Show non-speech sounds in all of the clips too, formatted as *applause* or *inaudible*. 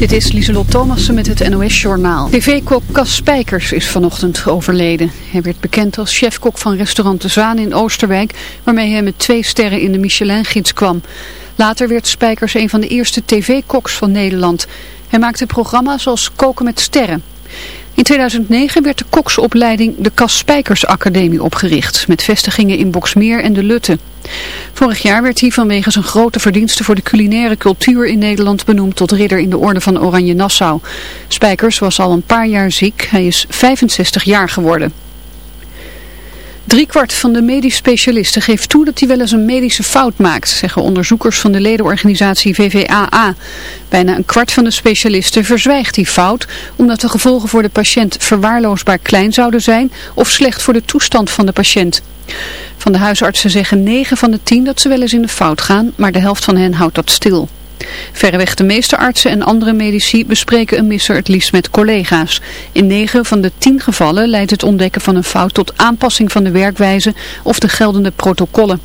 Dit is Lieselot Thomassen met het NOS-journaal. TV-kok Cas Spijkers is vanochtend overleden. Hij werd bekend als chefkok van restaurant De Zwaan in Oosterwijk, waarmee hij met twee sterren in de Michelin-gids kwam. Later werd Spijkers een van de eerste tv-koks van Nederland. Hij maakte programma's zoals Koken met Sterren. In 2009 werd de koksopleiding de Spijkers Academie opgericht, met vestigingen in Boksmeer en de Lutte. Vorig jaar werd hij vanwege zijn grote verdiensten voor de culinaire cultuur in Nederland benoemd tot ridder in de orde van Oranje Nassau. Spijkers was al een paar jaar ziek, hij is 65 jaar geworden. Driekwart van de medisch specialisten geeft toe dat hij wel eens een medische fout maakt, zeggen onderzoekers van de ledenorganisatie VVAA. Bijna een kwart van de specialisten verzwijgt die fout, omdat de gevolgen voor de patiënt verwaarloosbaar klein zouden zijn of slecht voor de toestand van de patiënt. Van de huisartsen zeggen 9 van de 10 dat ze wel eens in de fout gaan, maar de helft van hen houdt dat stil. Verreweg de meeste artsen en andere medici bespreken een misser het liefst met collega's. In 9 van de 10 gevallen leidt het ontdekken van een fout tot aanpassing van de werkwijze of de geldende protocollen.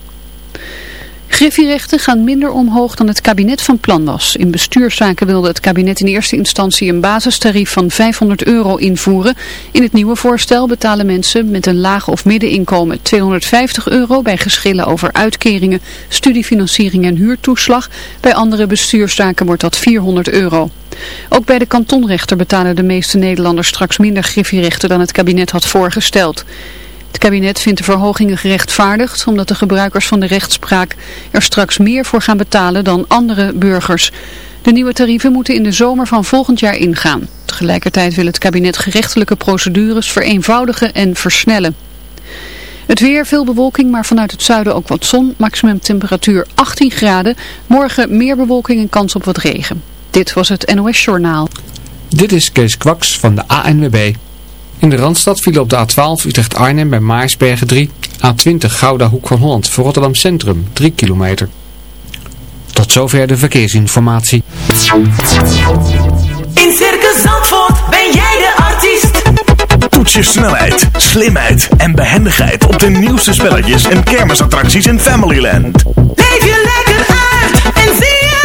Griffierechten gaan minder omhoog dan het kabinet van plan was. In bestuurszaken wilde het kabinet in eerste instantie een basistarief van 500 euro invoeren. In het nieuwe voorstel betalen mensen met een laag of middeninkomen 250 euro bij geschillen over uitkeringen, studiefinanciering en huurtoeslag. Bij andere bestuurszaken wordt dat 400 euro. Ook bij de kantonrechter betalen de meeste Nederlanders straks minder griffierechten dan het kabinet had voorgesteld. Het kabinet vindt de verhogingen gerechtvaardigd omdat de gebruikers van de rechtspraak er straks meer voor gaan betalen dan andere burgers. De nieuwe tarieven moeten in de zomer van volgend jaar ingaan. Tegelijkertijd wil het kabinet gerechtelijke procedures vereenvoudigen en versnellen. Het weer, veel bewolking, maar vanuit het zuiden ook wat zon. Maximum temperatuur 18 graden. Morgen meer bewolking en kans op wat regen. Dit was het NOS Journaal. Dit is Kees Kwaks van de ANWB. In de Randstad vielen op de A12 Utrecht-Arnhem bij Maarsbergen 3. A20 Gouda Hoek van Holland voor Rotterdam Centrum 3 kilometer. Tot zover de verkeersinformatie. In Circus Zandvoort ben jij de artiest. Toets je snelheid, slimheid en behendigheid op de nieuwste spelletjes en kermisattracties in Familyland. Leef je lekker uit en zie zelf.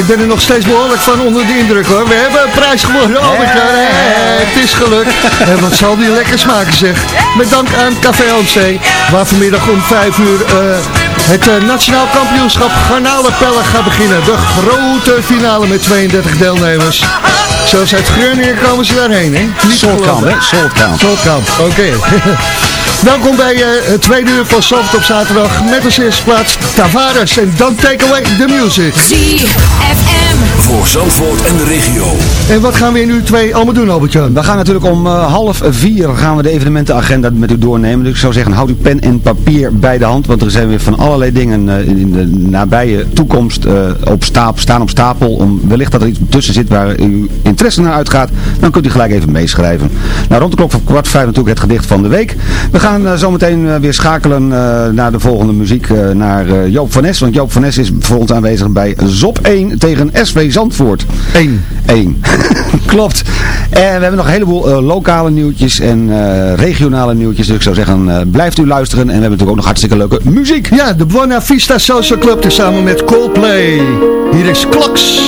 Ik ben er nog steeds behoorlijk van onder de indruk hoor. We hebben een prijs gewonnen. Hey, het is gelukt. *laughs* En wat zal die lekker smaken zeg. Met dank aan Café Amstee, waar vanmiddag om 5 uur uh, het uh, Nationaal Kampioenschap Garnalenpellen gaat beginnen. De grote finale met 32 deelnemers. Zelfs uit Groningen komen ze daarheen, hè? Niet Solkamp, hè? Solkamp. Solkamp, oké. *laughs* Welkom bij uh, het tweede uur van Soft op zaterdag. Met als eerste plaats Tavares en Don't Take Away the Music. Voor Zandvoort en de regio. En wat gaan we in uur twee allemaal doen, Albert-Jan? We gaan natuurlijk om uh, half vier gaan we de evenementenagenda met u doornemen. Dus ik zou zeggen, houd uw pen en papier bij de hand. Want er zijn weer van allerlei dingen uh, in de nabije toekomst op stapel, staan op stapel. Om wellicht dat er iets tussen zit waar uw interesse naar uitgaat. Dan kunt u gelijk even meeschrijven. Nou, rond de klok van kwart vijf natuurlijk het gedicht van de week. We gaan uh, zometeen uh, weer schakelen uh, naar de volgende muziek, naar Joop van Nes. Want Joop van Nes is voor ons aanwezig bij ZOP 1 tegen SV Zandvoort. 1. 1. *laughs* Klopt. En we hebben nog een heleboel lokale nieuwtjes en regionale nieuwtjes. Dus ik zou zeggen, blijft u luisteren. En we hebben natuurlijk ook nog hartstikke leuke muziek. Ja, de Buena Vista Social Club dus samen met Coldplay. Hier is Kloks.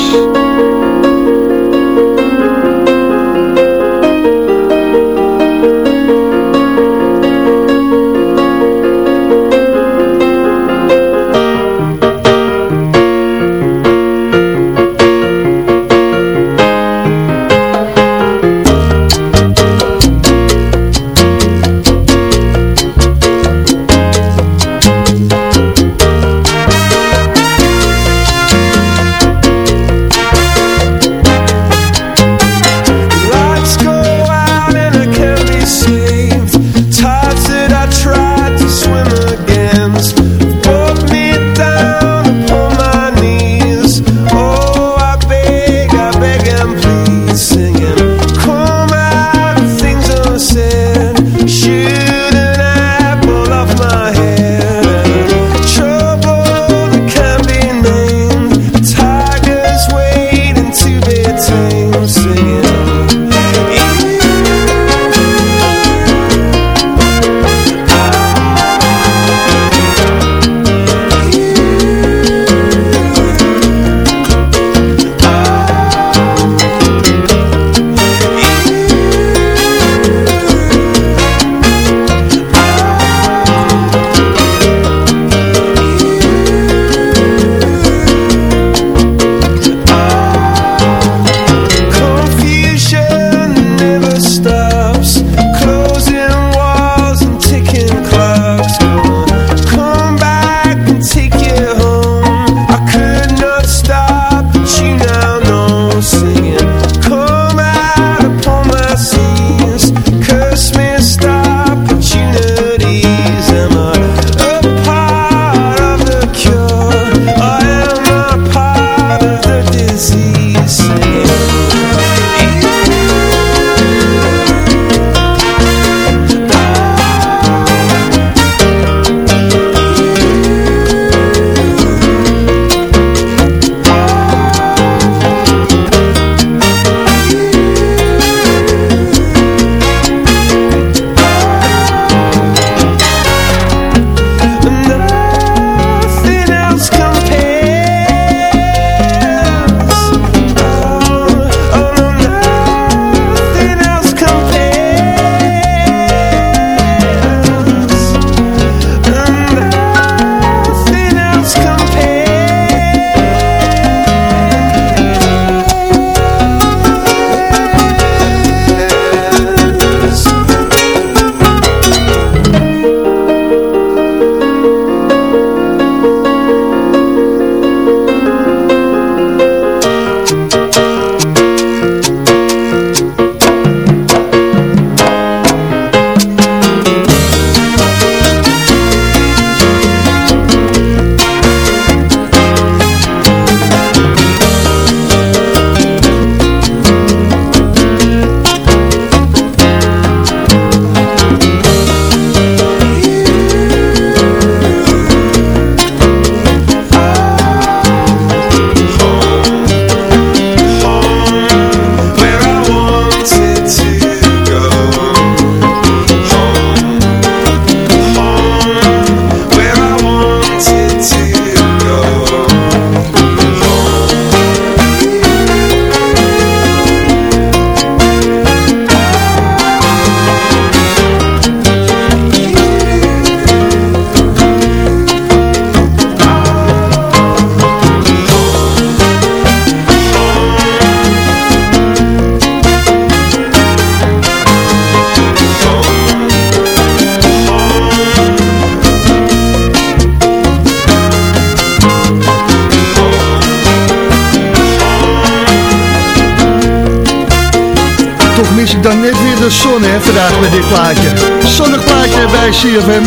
Zonnig plaatje bij CFM.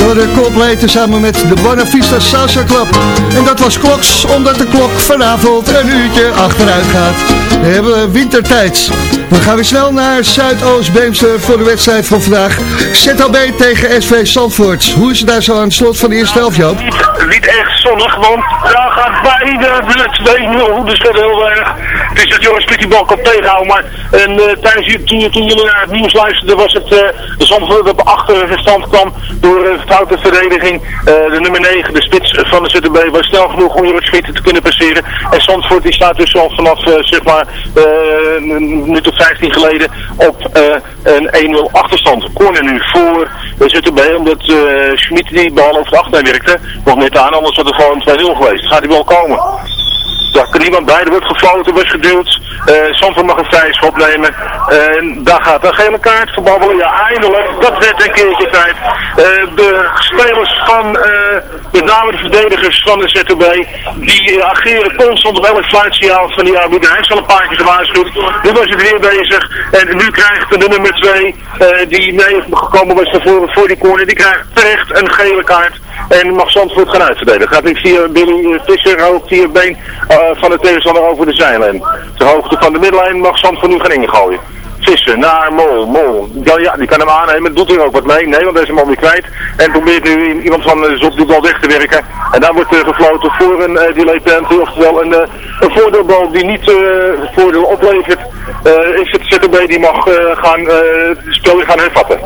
Door de complete samen met de Buena Vista Salsa Club. En dat was kloks, omdat de klok vanavond een uurtje achteruit gaat. We hebben wintertijd. We gaan weer snel naar Zuidoost-Beemster voor de wedstrijd van vandaag. ZLB tegen SV Zandvoort. Hoe is het daar zo aan het slot van de eerste helft, Joop? Niet, echt zonnig, want daar gaat beide de 2-0. Dus dat heel erg. Is dat Joris Piet die bal kan tegenhouden. Maar en, eh, tijdens, je- toen, toen jullie naar het nieuws luisterden, was het uh, de Zandvoort dat achter stand kwam door een foute verdediging. Eh, de nummer 9, de spits van de ZTB, was snel genoeg om Joris Piet te kunnen passeren. En Zandvoort die staat dus al vanaf eh, zeg maar eh, een minuut of 15 geleden op eh, een 1-0 achterstand. Corner nu voor ZTB, omdat eh Schmid die bal over de achterlijn werkte. Nog net aan, anders had het gewoon 2-0 geweest. Gaat die wel komen? Daar kan niemand bij, er wordt gefloten, wordt geduwd. Zandvoort mag een vrije schop nemen. En daar gaat een gele kaart verbabbelen. Ja, eindelijk. Dat werd een keertje tijd. Eh, de spelers van, eh, met name de verdedigers van de ZTB, die ageren constant op elk fluitsignaal van die arbiter. Hij heeft al een paar keer gewaarschuwd. Nu was het weer bezig. En nu krijgt de nummer 2, die mee gekomen was voor, voor die corner, die krijgt terecht een gele kaart. En mag Zandvoort gaan uitverdedigen. Gaat nu via Billy eh, Visser, hoog via het been eh, van de tegenstander over de zijlijn. Ter hoogte van de middenlijn mag Zandvoort nu gaan ingooien. Visser naar Mol. Mol. Ja, ja, die kan hem aannemen. Doet er ook wat mee. Nee, want hij is hem alweer kwijt. En probeert nu iemand van de Zop die bal weg te werken. En daar wordt uh, gefloten voor een uh, delay penalty. Oftewel een, uh, een voordeelbal die niet voordeel oplevert. Is het ZTB die mag gaan, het spel weer gaan hervatten.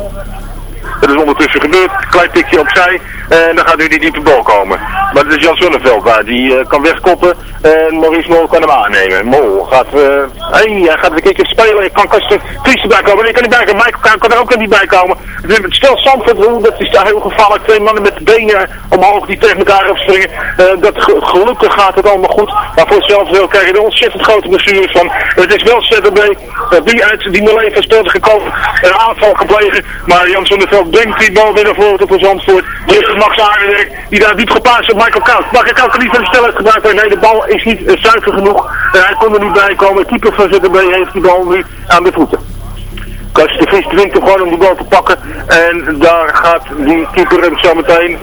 Dat is ondertussen gebeurd. Klein tikje opzij. En dan gaat nu die diepe bal komen. Maar het is Jan Zonneveld daar. Die uh, kan wegkoppen. En Maurice Mol kan hem aannemen. Mol gaat... Uh, hey, hij gaat een keertje spelen. Ik kan Kasten Vries erbij komen. Nee, kan niet bij komen. Michael kan, er ook niet bij komen. Het stel Zandvoort, dat is daar heel gevaarlijk. Twee mannen met de benen omhoog die tegen elkaar opspringen. Dat gelukkig gaat het allemaal goed. Maar voor hetzelfde krijg je er ontzettend grote blessures van. Het is wel ZB die uit die melee van speelde gekomen. Een aanval geplegen. Maar Jan Zonneveld brengt die bal weer naar voren voor Zandvoort. Heeft Max Aardenwerk die daar diep gepaast op Michael Kout. Michael Kout kan niet van de snelheid gebruiken. Nee, de bal is niet uh, zuiver genoeg. En hij kon er niet bij komen. De keeper van ZB heeft die bal nu aan de voeten. Kastje de Vries dwingt hem gewoon om die bal te pakken. En daar gaat die keeper hem zo meteen...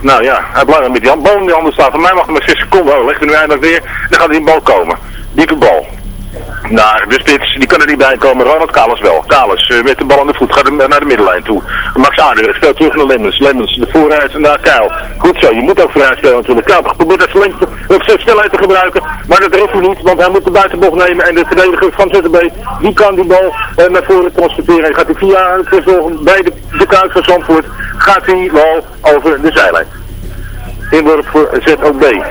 Nou ja, hij blijft met die bal in die handen staan. Van mij mag hij maar 6 seconden. Oh, legt er nu eindelijk weer. Dan gaat die bal komen. Diepe bal naar de spits, die kan er niet bij komen. Ronald Kalis wel. Kalis uh, met de bal aan de voet gaat naar de middenlijn toe. Max Aardenwerk speelt terug naar Lemmens. Lemmens de vooruit naar Kuil. Goed zo, je moet ook vooruit spelen natuurlijk. Kuil probeert het lengte op zijn snelheid te gebruiken. Maar dat treft hij niet, want hij moet de buitenbocht nemen. En de verdediger van ZTB, die kan die bal uh, naar voren transporteren. En gaat hij via bij de, de van Zandvoort, gaat hij bal over de zijlijn. Inworp voor ZOB.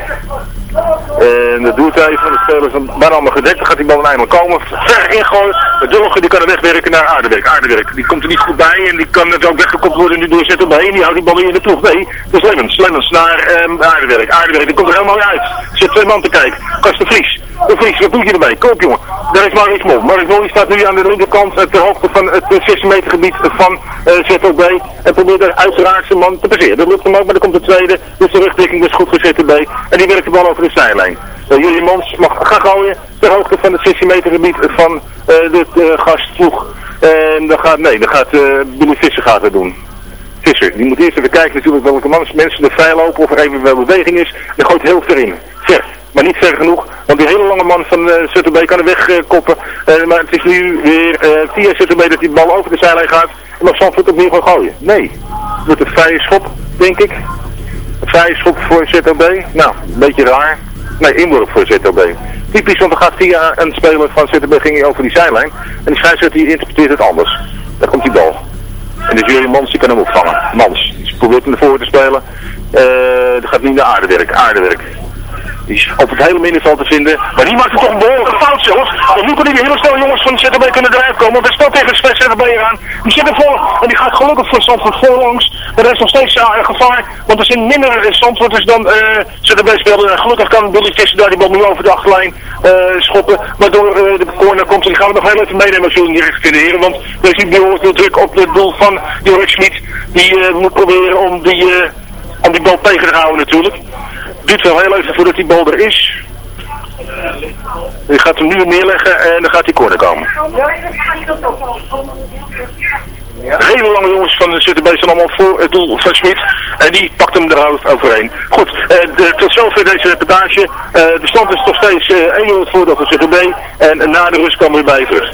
En de doeltijd van de spelers is bijna allemaal gedekt. Dan gaat die bal eindelijk komen. Ver ingooien. De Dullige die kan er wegwerken naar Aardewerk. Aardewerk. Die komt er niet goed bij. En die kan het ook weggekopt worden nu door ZTB. En die houdt die bal weer in de ploeg. Nee, dus Lemmens. Lemmens naar um, Aardewerk. Die komt er helemaal uit. Er zit twee man te kijken. Kast de Vries. De Vries, wat doe je erbij? Koop jongen. Daar is Maurice Mol. Maurice Mol die staat nu aan de linkerkant ter hoogte van het 16 meter gebied van uh, ZTB. En probeert er uiteraard zijn man te passeren. Dat lukt hem ook, maar dan komt de tweede. Dus de rugdekking is goed voor ZTB. En die werkt de bal over de zijlijn. Uh, Jullie Mons mag gaan gooien ter hoogte van het 16 meter gebied van de uh, gastploeg. En dan gaat, nee, dan gaat uh, Billy Visser gaat het doen. Visser, die moet eerst even kijken natuurlijk welke mensen er vrij lopen of er even wel beweging is. Dan gooit heel ver in. Ver. Maar niet ver genoeg, want die hele lange man van uh, kan er wegkoppen. Uh, maar het is nu weer via ZTB dat die bal over de zijlijn gaat. En dan zal het opnieuw gaan gooien. Nee, het wordt een vrije schop, denk ik. Een vrije schop voor ZTB. Nou, een beetje raar. Nee, inworp voor ZTB. Typisch, want dan gaat via een speler van ZTB ging over die zijlijn. En die scheidsrechter die interpreteert het anders. Daar komt die bal. En dus jullie Mans die kan hem opvangen. Mans. Dus probeert hem ervoor te spelen. Dat gaat niet naar aardewerk. Aardewerk. Die is op het hele middenveld te vinden. Maar die maakt toch een behoorlijke fout zelfs. Nu kunnen die hele snel jongens van de ZTB kunnen eruit komen. Want hij staat tegen de ZTB aan. Die zit ervoor. En die gaat gelukkig voor Zandvoort voorlangs. Maar er is nog steeds uh, gevaar. Want er zijn minder Zandvoorters dan uh, ZTB speelden. En gelukkig kan Billy Visser daar die bal nu over de achterlijn uh, schoppen. Waardoor uh, de corner komt. En die gaan we nog heel even meenemen als jullie direct kunnen heren. Want er is niet behoorlijk veel druk op het doel van Jorik Smit. Die moet proberen om die, om die bal tegen te houden natuurlijk duurt wel heel even voordat die bal er is. Je gaat hem nu neerleggen en dan gaat hij corner komen. Hele lange jongens van de ZTB zijn allemaal voor het doel van Smit. En die pakt hem eruit overheen. Goed, eh, tot zover deze reportage. Eh, de stand is nog steeds eh, 1-0 voordat de CTB En na de rust kwam we bij terug.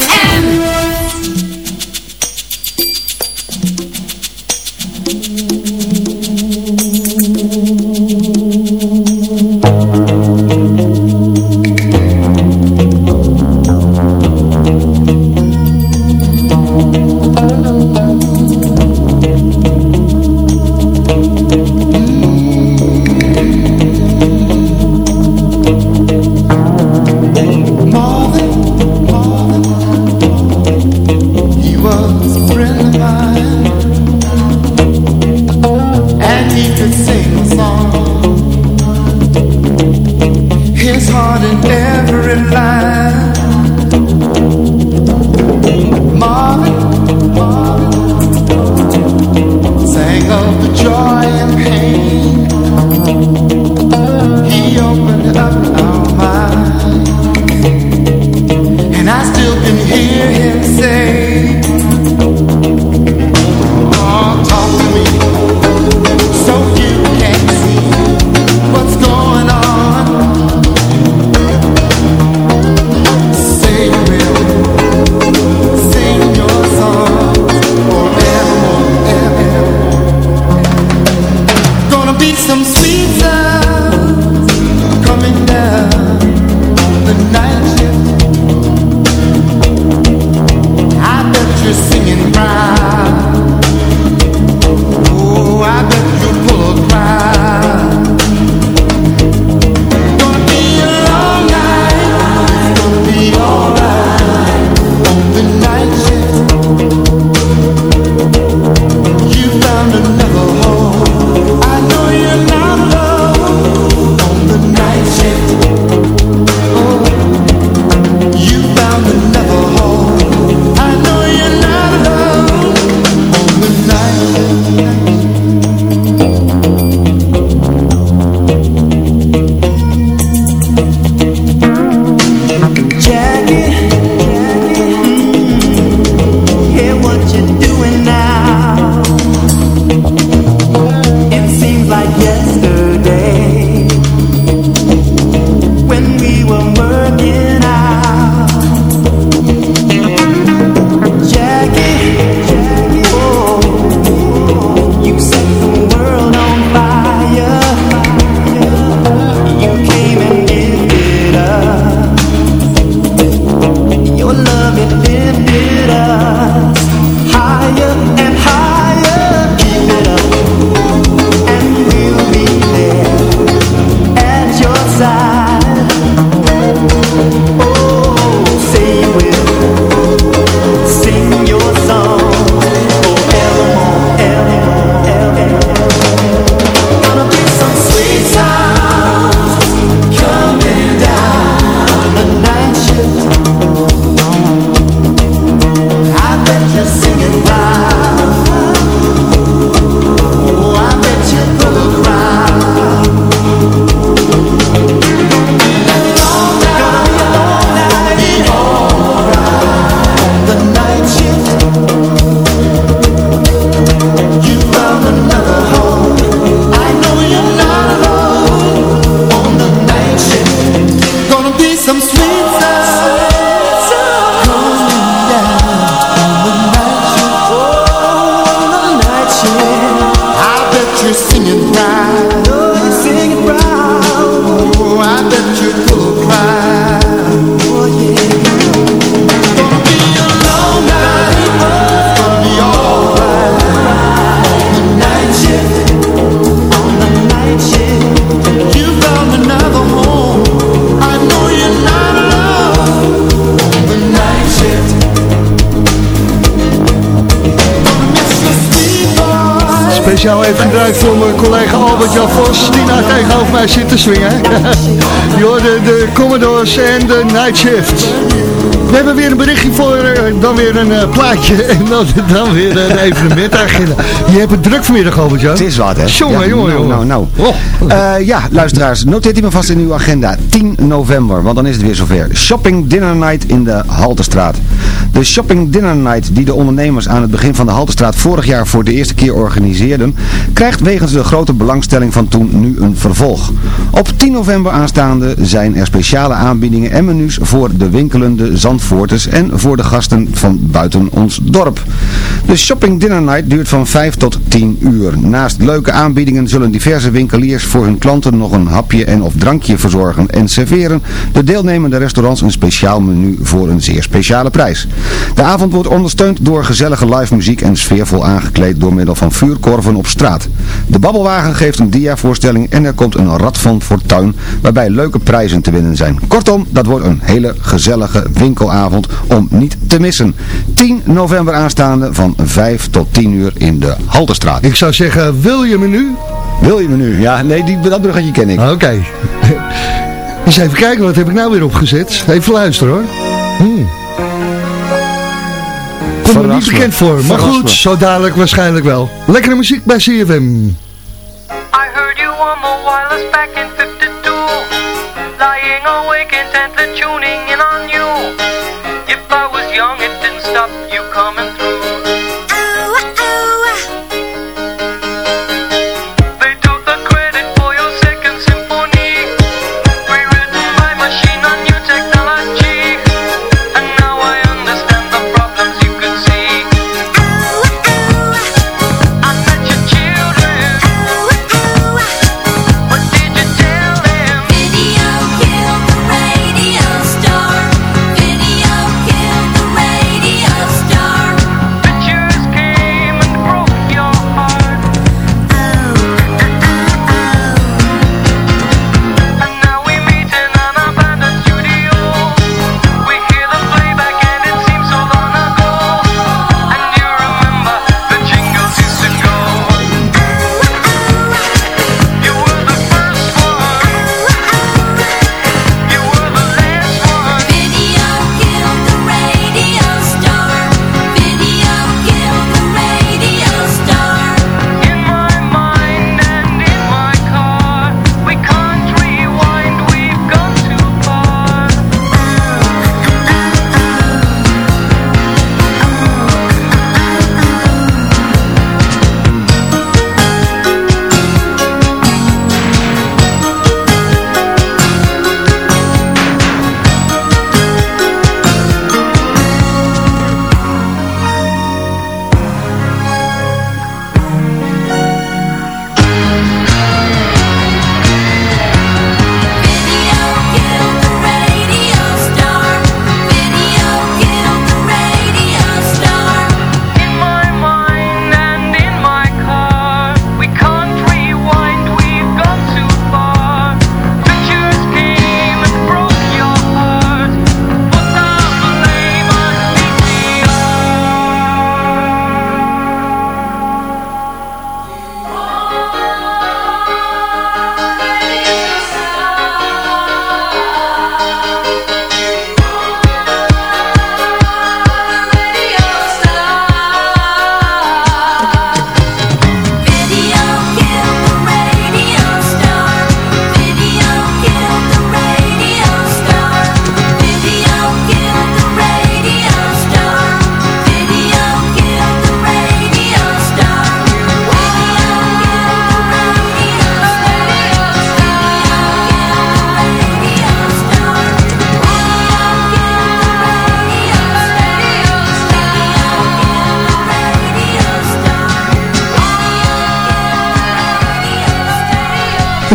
Zit te swingen. *laughs* Je hoorde de Commodores en de Night Shift. We hebben weer een berichtje voor, eh, dan weer een eh, plaatje *laughs* en dan, dan weer een *laughs* evenementagenda. Je hebt het druk vanmiddag, Albert-Jan. Het is wat, hè? Jongen, Ja, jongen, nou, jongen. Nou, nou. Eh, ja, luisteraars, noteert u me vast in uw agenda. 10 november, want dan is het weer zover. Shopping Dinner Night in de Haltestraat. De Shopping Dinner Night die de ondernemers aan het begin van de Haltestraat vorig jaar voor de eerste keer organiseerden, krijgt wegens de grote belangstelling van toen nu een vervolg. Op 10 november aanstaande zijn er speciale aanbiedingen en menus voor de winkelende Zandvoorters en voor de gasten van buiten ons dorp. De Shopping Dinner Night duurt van 5 tot 10 uur. Naast leuke aanbiedingen zullen diverse winkeliers voor hun klanten nog een hapje en of drankje verzorgen en serveren de deelnemende restaurants een speciaal menu voor een zeer speciale prijs. De avond wordt ondersteund door gezellige live muziek en sfeervol aangekleed door middel van vuurkorven op straat. De babbelwagen geeft een diavoorstelling en er komt een rad van fortuin waarbij leuke prijzen te winnen zijn. Kortom, dat wordt een hele gezellige winkelavond om niet te missen. 10 november aanstaande van 5 tot 10 uur in de Halterstraat. Ik zou zeggen, wil je menu? Wil je me nu? Ja, nee, die, dat bruggetje ken ik. Oké. *laughs* Eens even kijken, wat heb ik nou weer opgezet? Even luisteren hoor. Komt me niet bekend voor, maar Verras goed, me. zo dadelijk waarschijnlijk wel. Lekkere muziek bij CFM. I heard you on the wireless back in 52 Lying awake intently tuning in on you If I was young it didn't stop you coming through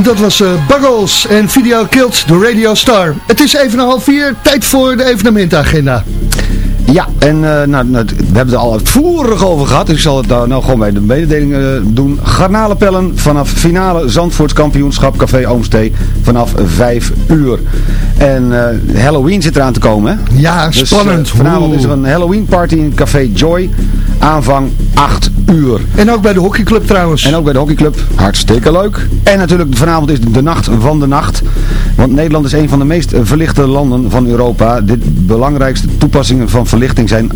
dat was eh, Buggles en Video Killed the Radio Star. Het is even een half vier, tijd voor de evenementagenda. Ja, en eh, nou, nou, we hebben het er al uitvoerig over gehad. Dus ik zal het nou, nou gewoon bij de mededeling eh, doen. Garnalenpellen vanaf finale Zandvoorts kampioenschap Café Oomstee vanaf 5 uur. En Halloween zit eraan te komen, hè? Ja, Dus, spannend. vanavond is er een Halloween party in Café Joy. Aanvang 8 uur. En ook bij de hockeyclub trouwens. En ook bij de hockeyclub. Hartstikke leuk. En natuurlijk vanavond is de nacht van de nacht. Want Nederland is een van de meest verlichte landen van Europa. De belangrijkste toepassingen van verlichting zijn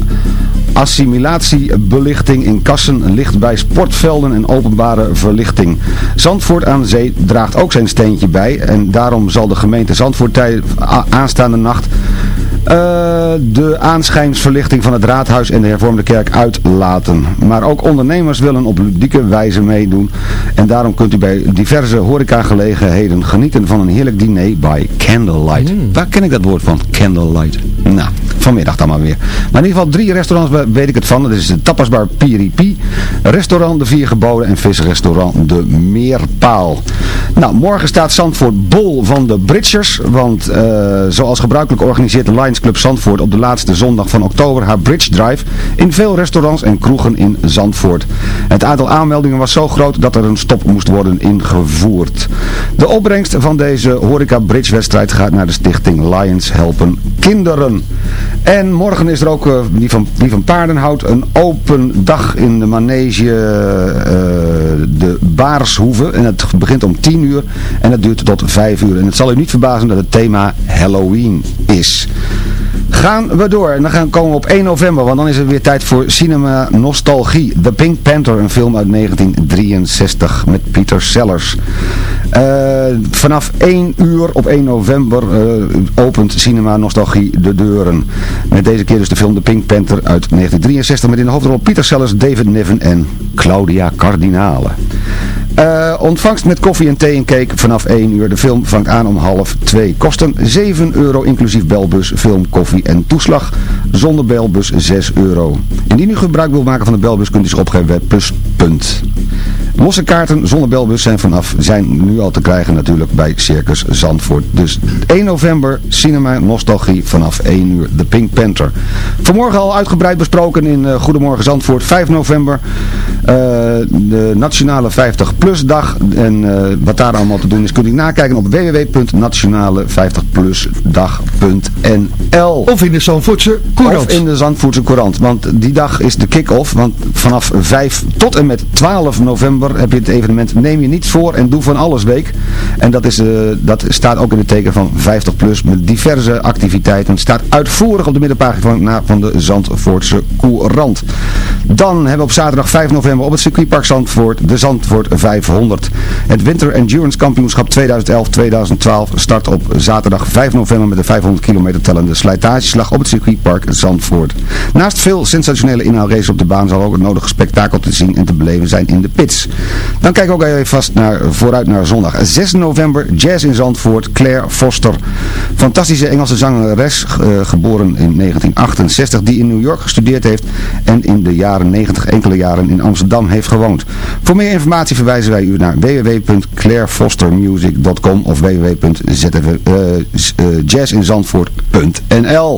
assimilatiebelichting in kassen, licht bij sportvelden en openbare verlichting. Zandvoort aan Zee draagt ook zijn steentje bij. En daarom zal de gemeente Zandvoort aanstaande nacht de aanschijnsverlichting van het raadhuis en de hervormde kerk uitlaten. Maar ook ondernemers willen op ludieke wijze meedoen. En daarom kunt u bij diverse horecagelegenheden genieten van een heerlijk diner bij Candlelight. Waar ken ik dat woord van? Candlelight. Nou, vanmiddag dan maar weer. Maar in ieder geval drie restaurants we- weet ik het van. Dat is de tapasbar Piripi, restaurant De Vier Geboden en visrestaurant De Meerpaal. Nou, morgen staat Zandvoort bol van de Bridgers. Want eh, zoals gebruikelijk organiseert de Club Zandvoort op de laatste zondag van oktober haar Bridge Drive in veel restaurants en kroegen in Zandvoort. Het aantal aanmeldingen was zo groot dat er een stop moest worden ingevoerd. De opbrengst van deze horeca Bridge wedstrijd gaat naar de stichting Lions Helpen Kinderen. En morgen is er ook, eh, die, van, die van Paardenhout, een open dag in de manege eh, de Baarshoeve. En het begint om 10 uur en het duurt tot 5 uur. En het zal u niet verbazen dat het thema Halloween is. Gaan we door. En dan gaan komen we op 1 november, want dan is het weer tijd voor Cinema Nostalgie. The Pink Panther, een film uit 1963 met Peter Sellers. Eh, vanaf 1 uur op 1 november eh, opent Cinema Nostalgie de deuren. Met deze keer dus de film The Pink Panther uit 1963 met in de hoofdrol Peter Sellers, David Niven en Claudia Cardinale. Eh, ontvangst met koffie en thee en cake vanaf 1 uur. De film vangt aan om half 2. Kosten 7 euro inclusief belbus, film, koffie en toeslag. Zonder belbus 6 euro. Indien u gebruik wilt maken van de belbus kunt u zich opgeven bij Pluspunt. Losse kaarten zonder belbus zijn, vanaf, zijn nu al te krijgen natuurlijk bij Circus Zandvoort. Dus 1 november, Cinema Nostalgie vanaf 1 uur. The Pink Panther. Vanmorgen al uitgebreid besproken in eh, Goedemorgen Zandvoort. 5 november, eh, de Nationale 50 Plus dag. En eh, wat daar allemaal te doen is, kunt u nakijken op www.nationale50plusdag.nl Of in de Zandvoortse Courant. Of in de Zandvoortse Courant. Want die dag is de kick-off. Want vanaf 5 tot en met 12 november heb je het evenement Neem je niets voor en doe van alles week. En dat, is, eh, dat staat ook in het teken van 50 plus met diverse activiteiten. Het staat uitvoerig op de middenpagina van, de Zandvoortse Courant. Dan hebben we op zaterdag 5 november op het circuitpark Zandvoort de Zandvoort 500. Het Winter Endurance Kampioenschap 2011-2012 start op zaterdag 5 november met de 500 kilometer tellende slijtageslag op het circuitpark Zandvoort. Naast veel sensationele inhaalraces op de baan zal ook het nodige spektakel te zien en te beleven zijn in de pits. Dan kijk ook even vast naar, vooruit naar zondag 6 november, Jazz in Zandvoort, Claire Foster. Fantastische Engelse zangeres, eh, geboren in 1968, die in New York gestudeerd heeft en in de jaren 90 enkele jaren in Amsterdam heeft gewoond. Voor meer informatie verwijzen wij u naar www.clairefostermusic.com of www.jazzinzandvoort.nl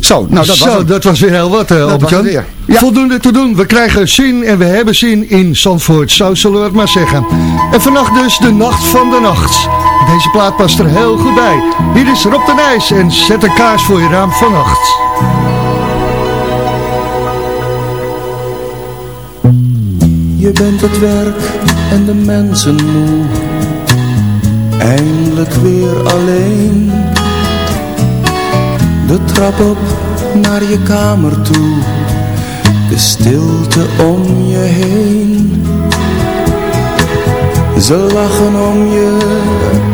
Zo, nou dat Zo, was dat was weer heel wat, Albert-Jan. Ja. Voldoende te doen. We krijgen zin en we hebben zin in Zandvoort. Zo zullen we het maar zeggen. En vannacht dus de nacht van de nacht. Deze plaat past er heel goed bij. Hier is Rob de Nijs en zet een kaars voor je raam vannacht. Je bent het werk en de mensen moe. Eindelijk weer alleen. De trap op naar je kamer toe. De stilte om je heen. Ze lachen om je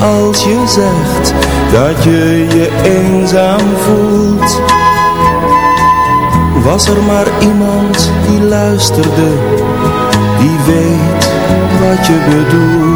als je zegt dat je je eenzaam voelt. Was er maar iemand die luisterde, die weet wat je bedoelt.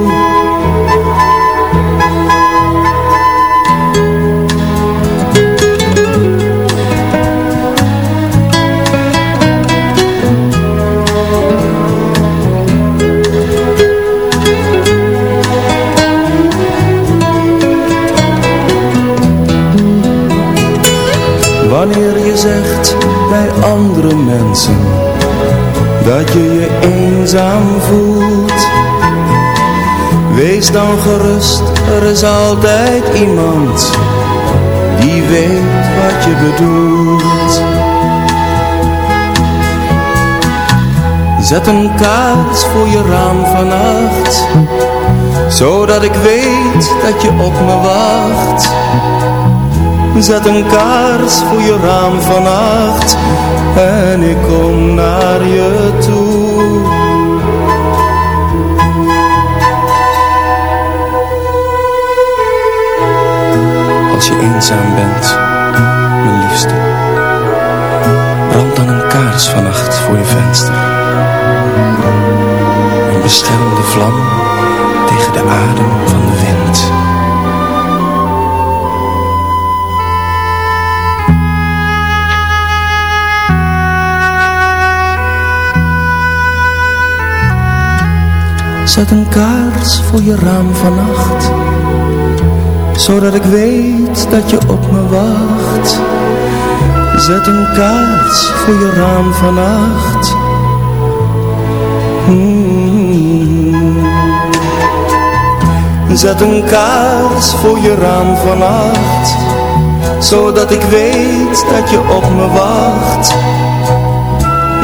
Mensen dat je je eenzaam voelt. Wees dan gerust, er is altijd iemand die weet wat je bedoelt. Zet een kaars voor je raam vannacht, zodat ik weet dat je op me wacht. Zet een kaars voor je raam vannacht en ik kom naar je toe. Als je eenzaam bent, mijn liefste, brand dan een kaars vannacht voor je venster. Een beschermende vlam tegen de adem van de wind. Zet een kaars voor je raam vannacht Zodat ik weet dat je op me wacht. Zet een kaars voor je raam vannacht. Mm. Zet een kaars voor je raam vannacht Zodat ik weet dat je op me wacht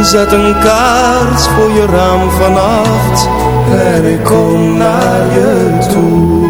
Zet een kaars voor je raam vannacht en ik kom naar je toe.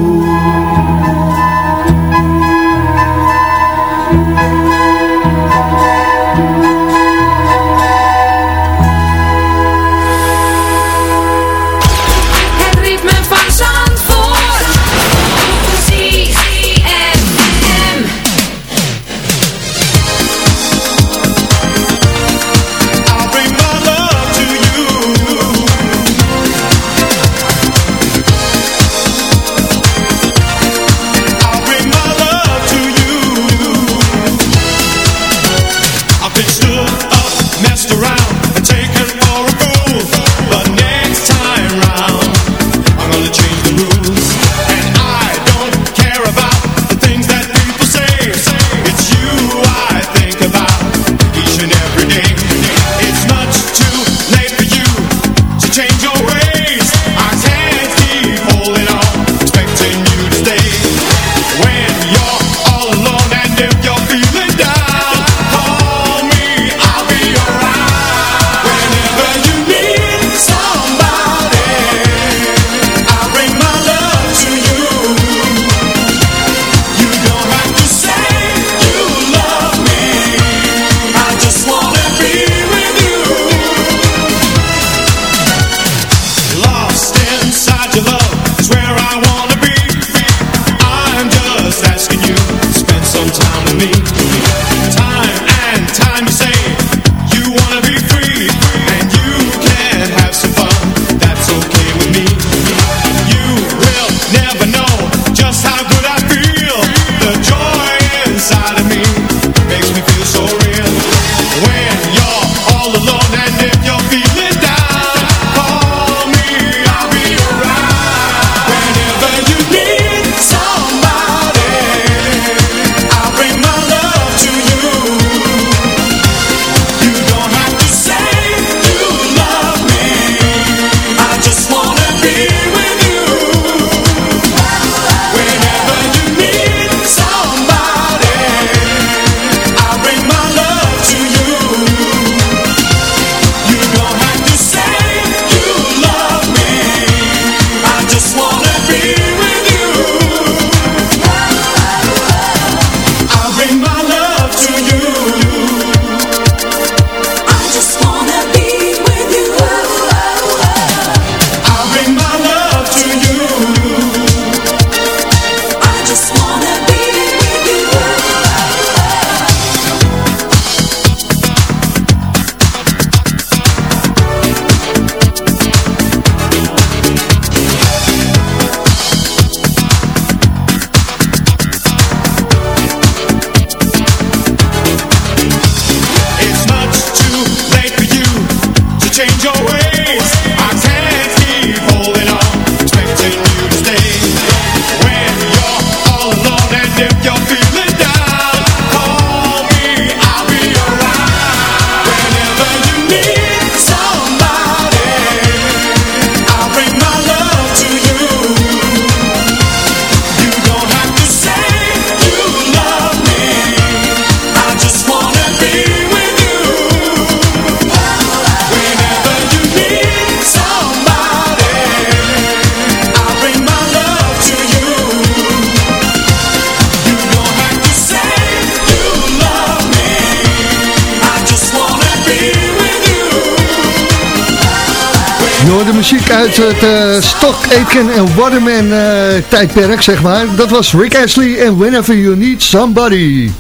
De muziek uit het eh, Stock Aitken en Waterman eh, tijdperk, zeg maar. Dat was Rick Ashley en Whenever You Need Somebody.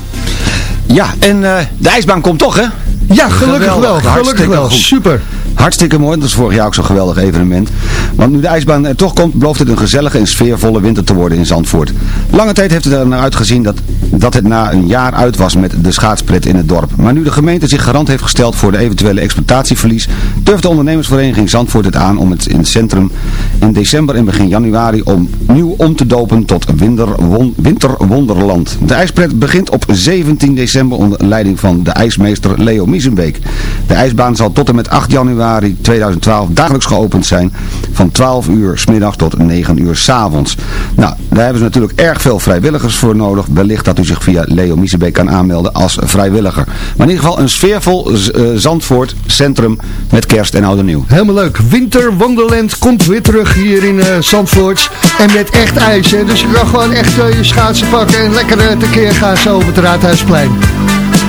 Ja, en eh, de ijsbaan komt toch, hè? Ja, gelukkig Geweldig, wel. Gelukkig wel. goed. Super. Hartstikke mooi, dat is vorig jaar ook zo'n geweldig evenement. Want nu de ijsbaan er toch komt, belooft het een gezellige en sfeervolle winter te worden in Zandvoort. Lange tijd heeft het er naar uitgezien dat, dat het na een jaar uit was met de schaatspret in het dorp. Maar nu de gemeente zich garant heeft gesteld voor de eventuele exploitatieverlies, durft de ondernemersvereniging Zandvoort het aan om het in het centrum in december en begin januari opnieuw om te dopen tot winterwon- winterwonderland. De ijspret begint op 17 december onder leiding van de ijsmeester Leo Miesenbeek. De ijsbaan zal tot en met 8 januari 2012 dagelijks geopend zijn van 12 uur s tot 9 uur s avonds. Nou, daar hebben ze natuurlijk erg veel vrijwilligers voor nodig. Wellicht dat u zich via Leo Miesenbeek kan aanmelden als vrijwilliger. Maar in ieder geval een sfeervol eh, Zandvoort centrum met kerst en oud en nieuw. Helemaal leuk. Winter Wonderland komt weer terug hier in eh Zandvoort. En met echt ijs. Hè. Dus je kan gewoon echt eh, je schaatsen pakken en lekker eh, tekeer gaan zo op het Raadhuisplein.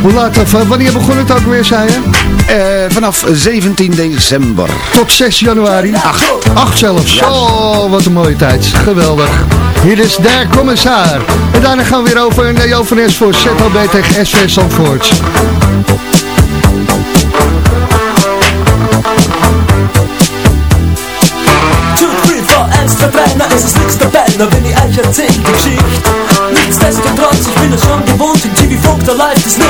Hoe laat of eh, wanneer begon het ook weer, zei je? Eh, vanaf 17 december. Tot 6 januari. 8. 8 zelfs. Oh, wat een mooie tijd. Geweldig. Hier is der commissar. En daarna gaan we weer over naar Jo van voor ZLB tegen SV Zandvoort. Ist wenn ich euch erzähl die Geschichte. Nichtsdestotrotz, ich bin es schon gewohnt, im TV-Funk, da läuft es nicht.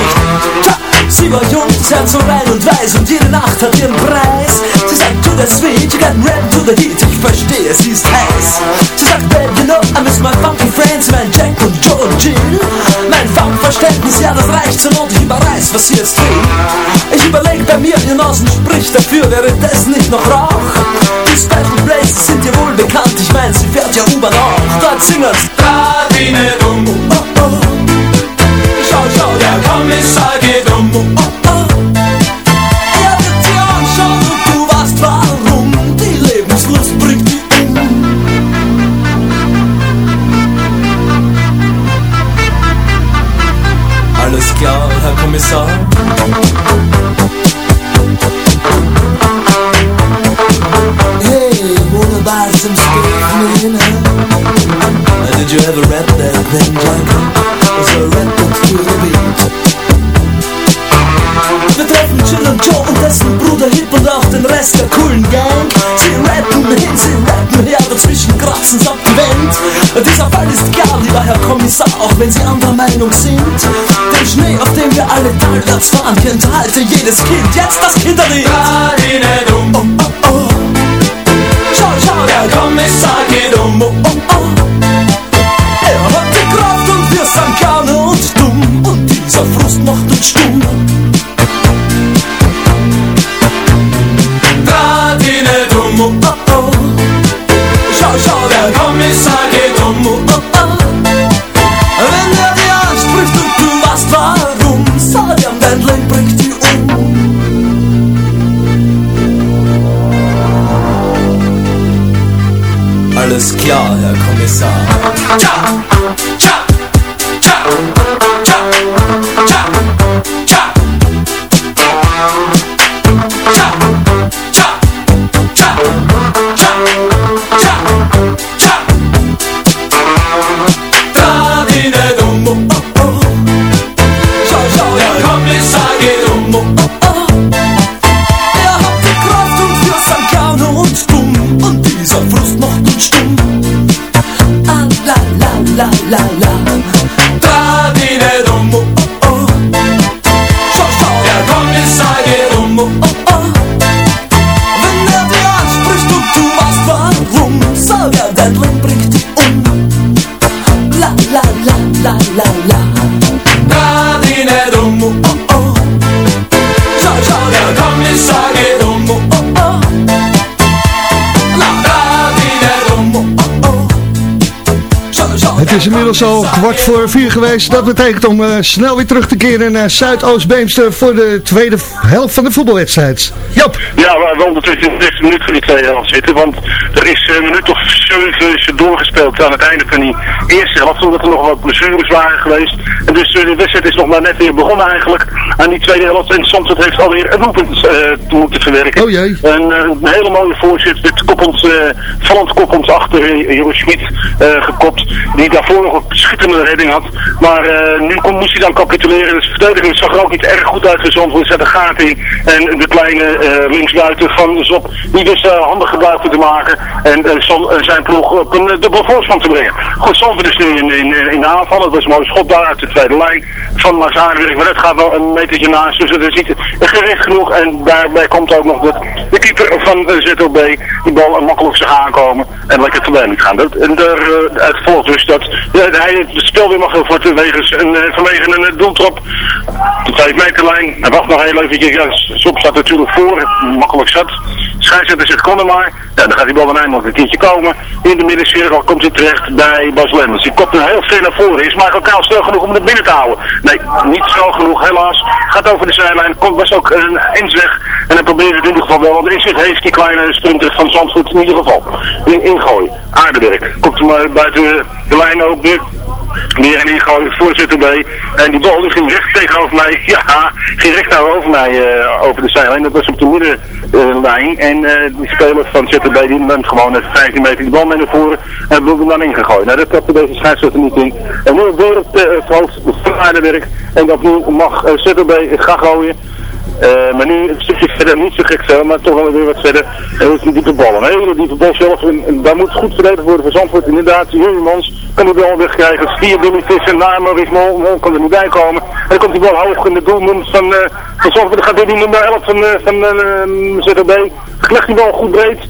Tja, sie war jung, das Herz so rein und weiß und jede Nacht hat ihren Preis. Sie sagt, to the sweet, you got rap to the heat, ich verstehe, sie ist heiß. Sie sagt, babe, you know, I miss my funky friends, mein Jack und Joe und Jill. Mein Funkverständnis, ja, das reicht zur Not, ich überreiß, was sie jetzt will. Ich überleg bei mir, ihr Nasen spricht dafür, wäre das nicht noch Rauch? Die Special Places sind dir wohl bekannt, ich mein, sie fährt ja U-Bahn auch. Dort singen's dumm, oh Dieser Fall ist klar, lieber Herr Kommissar, auch wenn Sie anderer Meinung sind. Den Schnee, auf dem wir alle talwärts fahren, kennt halte jedes Kind. Jetzt das Kinderlied. Oh, oh, oh. Schau, schau, der Kommissar geht um. Oh, oh, oh. Er hat die Kraft und wir sind gerne und dumm. Und dieser Frust macht uns stumm. Is inmiddels al kwart voor vier geweest. Dat betekent om eh, snel weer terug te keren naar Zuidoost-Beemster voor de tweede helft van de voetbalwedstrijd. Jop. Ja, we hebben ondertussen in de 60 minuten van die tweede helft zitten. Want er is een minuut of zeven doorgespeeld aan het einde van die eerste helft. Omdat er nog wat blessures waren geweest. En dus eh, de wedstrijd is nog maar net weer begonnen eigenlijk aan die tweede helft. En soms het heeft alweer een doelpunt eh, te moeten verwerken. Oh jee. Een, eh, een hele mooie voorzet. Dit koppend, eh vallend koppend achter Jeroen Schmid gekopt. Die daarvoor nog een schitterende redding had. Maar nu kon, moest hij dan capituleren. Dus de verdediging zag er ook niet erg goed uit. Zandvoort zet een gaten in. En de kleine linksbuiten van Zop, die wist uh, handig gebruik te maken. En zijn ploeg op een dubbele voorsprong te brengen. Goed, Zandvoort is nu in, in, in de aanval. Het was een mooi schot daar uit de tweede lijn van Mazarenwerk. Maar het gaat wel een metertje naast. Dus het is niet gericht genoeg. En daarbij komt ook nog dat de keeper van ZOB die bal makkelijk zag aankomen. En lekker voorbij liet gaan. Dat, en daar, eh, het volgt dus dat hij het spel weer mag voor wegens een, eh, vanwege een eh, doeltrap. De 5 meterlijn. Hij wacht nog heel eventjes. Ja, Sop staat natuurlijk voor. Makkelijk zat. Scheidsrechter zegt kon er maar. Ja, dan gaat die bal dan eindelijk een keertje komen. In de middencirkel komt hij terecht bij Bas Lemmens. Die kopt hem heel ver naar voren. Is Michael Kaal snel genoeg om het binnen te houden? Nee, niet snel genoeg helaas. Gaat over de zijlijn. Komt was ook een insweg. En hij probeert het in ieder geval wel. Want zich heeft die kleine sprinter van Zandvoort in ieder geval. In, ingooien. Aardewerk. Komt hem eh, buiten de lijn ook. Weer een ingooi, voorzitter bij. En die bal die ging recht tegenover mij. *laughs* Ja, ging recht over mij eh, over de zijlijn. Dat was op de middenlijn. en eh, die speler van ZTB die neemt gewoon even 15 meter die bal mee naar voren. En wilde hem dan ingegooid. Nou, dat trapte deze scheidsrechter niet in. En nu op de, het hoofd van Aardewerk. En opnieuw mag ZTB gaan gooien. Eh, maar nu een stukje verder, niet zo gek veel, maar toch wel weer wat verder. En dat is een diepe bal. Een hele diepe bal zelf. Daar moet goed verdedigd worden voor Zandvoort. Inderdaad, Jurmans kan die bal wegkrijgen. Vier Billy Visser naar Maurice Mol. Mol kan er niet bij komen. En dan komt die bal hoog in de doelmunt van, uh, van Zandvoort. Dan gaat door die nummer 11 van, uh, van uh, ZOB. Legt die bal goed breed. *laughs*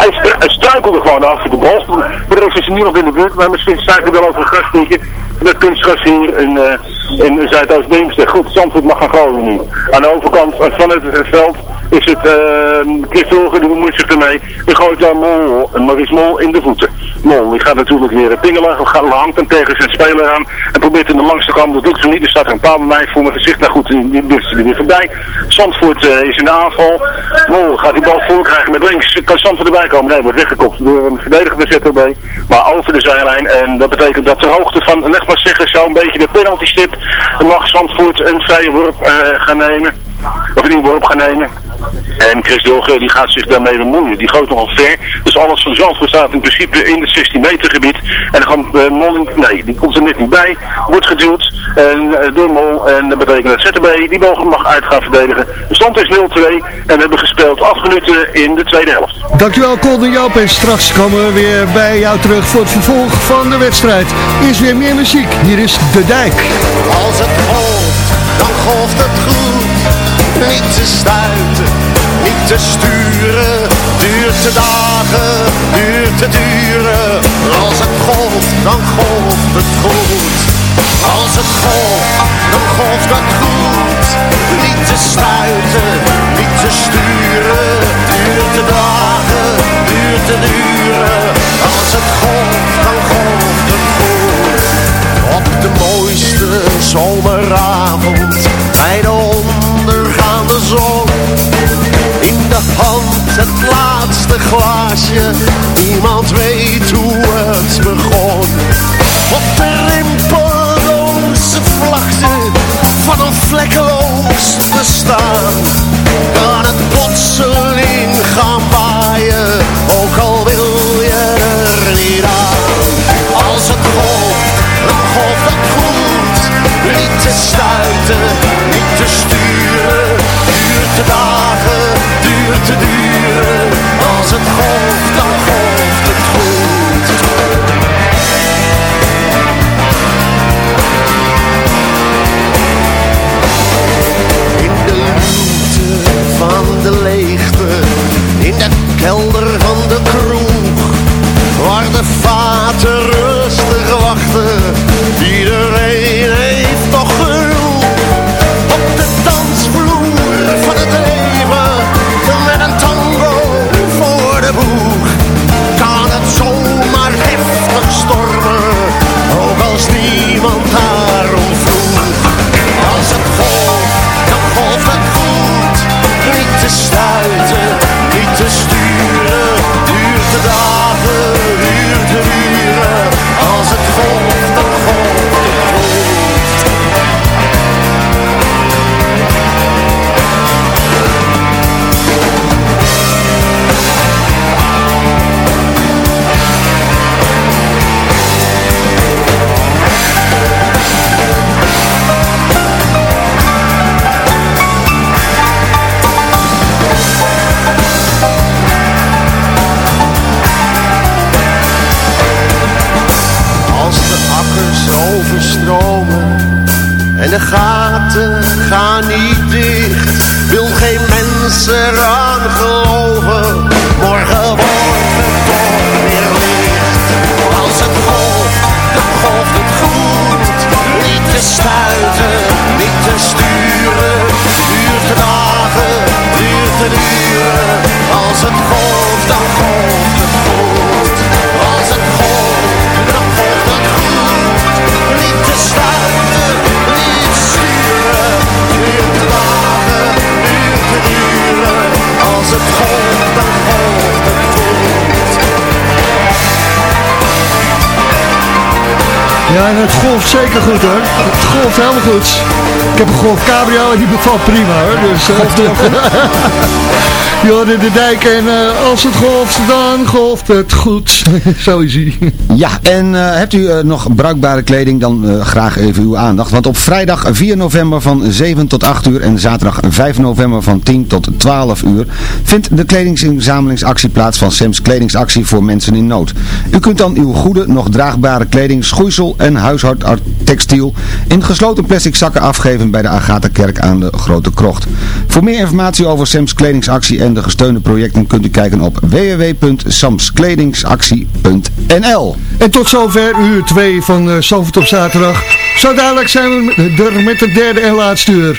hij, stru hij struikelde gewoon af de bal. Voor de rest is hij nu nog in de buurt. Maar misschien staat hij wel over een grasprietje. Dat kunstgras hier in, uh, in Zuidoost-Beemster. Goed, Zandvoort mag gaan gooien. Aan de overkant van het veld is het uh, Chris die zich ermee. Die gooit dan Mol, Maurice Mol in de voeten. Mol, die gaat natuurlijk weer pingelen, gaat, hangt hem tegen zijn speler aan en probeert in de langste kant, dat lukt hem niet. Er staat een paar mij voor mijn gezicht, nou goed, die, is er weer voorbij. Zandvoort is in de aanval. Mol gaat die bal voorkrijgen met links. Kan Zandvoort erbij komen? Nee, wordt weggekopt door een verdediger bij ZOB. Maar over de zijlijn en dat betekent dat de hoogte van, leg maar zeggen, zo een beetje de penalty stip. mag Zandvoort een vrije worp uh, gaan nemen. Of een worp gaan nemen. En Chris Dilge die gaat zich daarmee bemoeien. Die gooit nogal ver. Dus alles van Zandvoort staat in principe in het 16 meter gebied. En dan gaat uh, Molling, nee, die komt er net niet bij. Wordt geduwd en, uh, door Mol. En dat betekent dat ZTB die bal mag uit gaan verdedigen. De stand is 0-2 en we hebben gespeeld 8 minuten in de tweede helft. Dankjewel Colden Joop. En straks komen we weer bij jou terug voor het vervolg van de wedstrijd. Eerst weer meer muziek. Hier is De Dijk. Als het dan golft het goed. Niet te stuiten, niet te sturen. Duurt te dagen, duurt te duren. Als het golft, dan golft het goed. Als het golft, dan golft het goed. Niet te stuiten, niet te sturen. Duurt te dagen, duurt te duren. Als het golft, dan golft het goed. Op de mooiste zomeravond bij de ondergaande zon. In de hand het laatste glaasje, niemand weet hoe het begon. Op de rimpelloze vlakte van een vlekkeloos bestaan. Kan het plotseling gaan waaien, ook al wil je er niet aan. Als het golft, dan golft het goed. Niet te stuiten, Ja, en het golft zeker goed hoor. Het golft helemaal goed. Ik heb een golf cabrio en die bevalt prima hoor. Dus, uh, *laughs* Jorden de dijk en eh, als het golft, dan golft het goed. *laughs* Zo is ie. Ja, en eh, hebt u eh, nog bruikbare kleding, dan eh, graag even uw aandacht. Want op vrijdag 4 november van 7 tot 8 uur en zaterdag 5 november van 10 tot 12 uur vindt de kledingsinzamelingsactie plaats van Sam's Kledingsactie voor mensen in nood. U kunt dan uw goede, nog draagbare kleding, schoeisel en huishoudtextiel in gesloten plastic zakken afgeven bij de Agatha-kerk aan de Grote Krocht. Voor meer informatie over Sam's Kledingsactie en de gesteunde projecten kunt u kijken op www.samskledingsactie.nl En tot zover uur 2 van uh, op zaterdag. Zo dadelijk zijn we er met de derde en laatste uur.